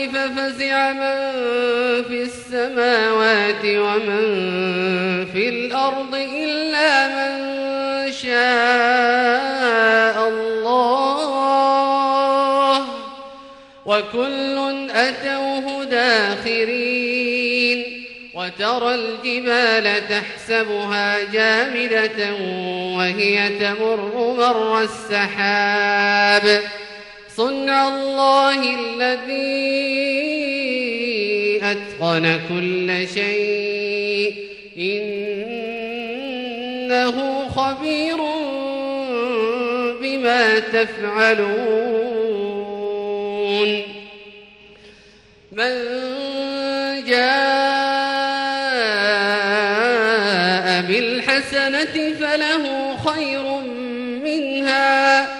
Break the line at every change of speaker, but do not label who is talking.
الصور ففزع من في السماوات ومن في الأرض إلا من شاء الله وكل أتوه داخرين وترى الجبال تحسبها جامدة وهي تمر مر السحاب صنع الله الذي أتقن كل شيء. إنه خبير بما تفعلون. من جاء بالحسنة فله خير منها.